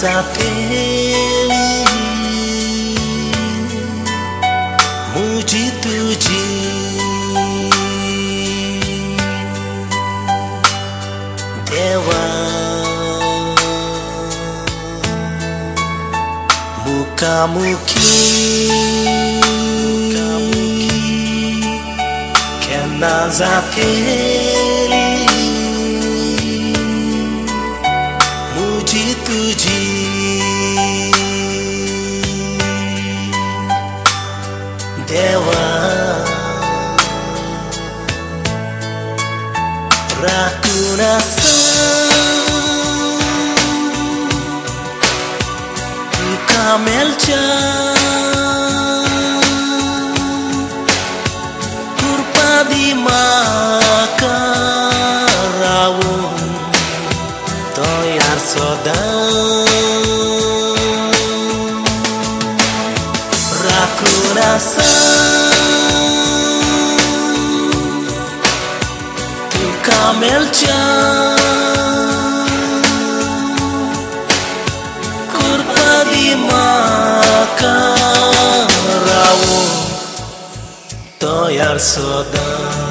جاتی مجھے تجی دیوا بکامکی مجھ تجی دیو راک رسام چ کا راؤ تو یہ سدا راکڑا سامل چرپادی ماک راؤ تو سدا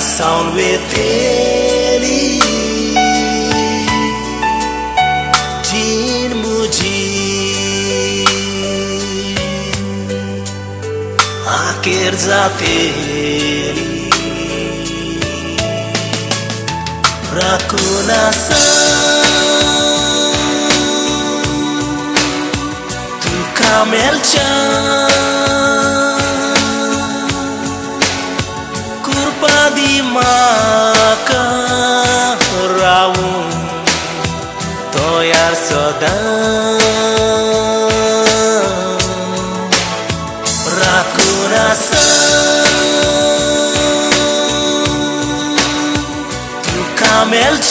ساؤن وی مجھے آ کے جاتی راق تم کا میل چان مک را تو سدا راکر آسام چ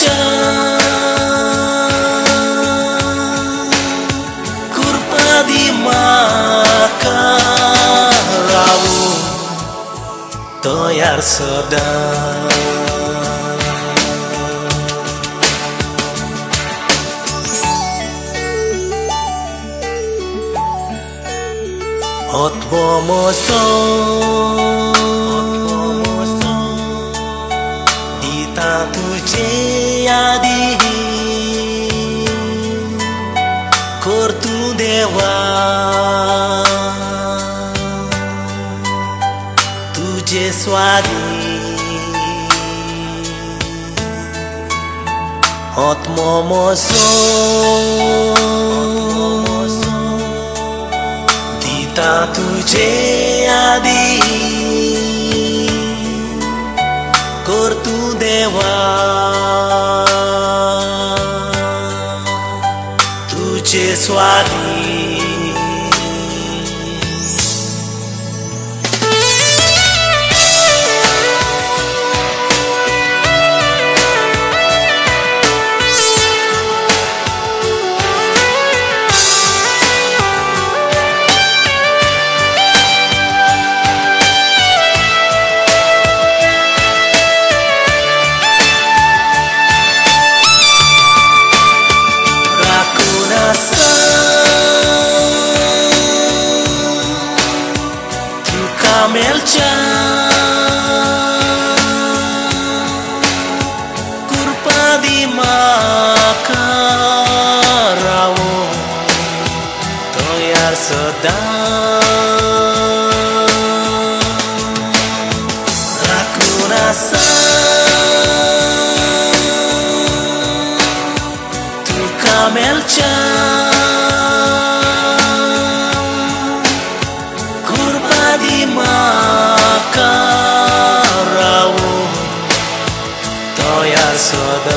مستا تجی کر ت اتم سجے آدی کو میل چرپادی معاو تو یہ آسان راکور سامل چ سادہ